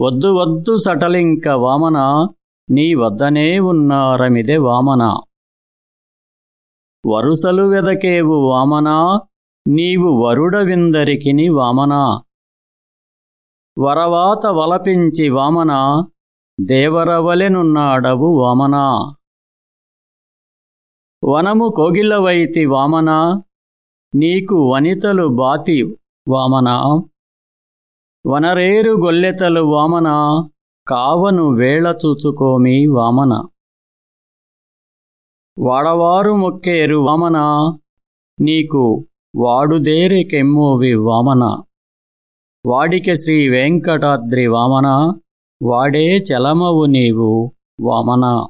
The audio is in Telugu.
వద్దు వద్దు సటలింక వామన నీ వద్దనే ఉన్నారమిదే వామన. వరుసలు వెదకేవు వామనా నీవు వరుడవిందరికిని వామనా. వరవాత వలపించి వామన దేవరవలెనున్నాడవు వామనా. వనము కోగిలవైతి వామన నీకు వనితలు బాతి వామన. వనరేరు గొల్లెతలు వామన కావను వేళ చూచుకోమి వామన. వాడవారు మొక్కేరు వామన నీకు వాడుదేరికెమ్మోవి వామన. వాడికి శ్రీ వెంకటాద్రి వామన వాడే చలమవు నీవు వామన.